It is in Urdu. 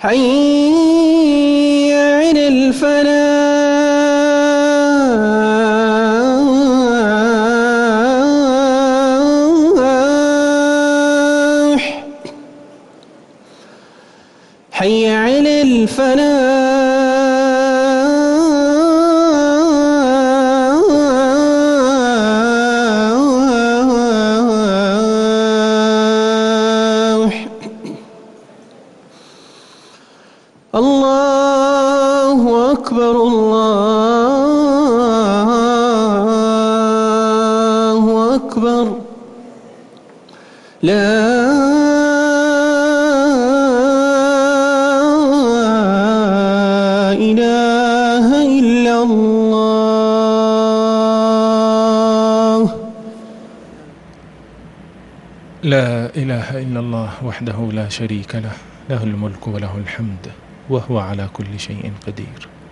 حي عن الفلاح. حي عن الفلاح. الله أكبر الله أكبر لا إله إلا الله لا إله إلا الله وحده لا شريك له له الملك وله الحمد وهو على كل شيء قدير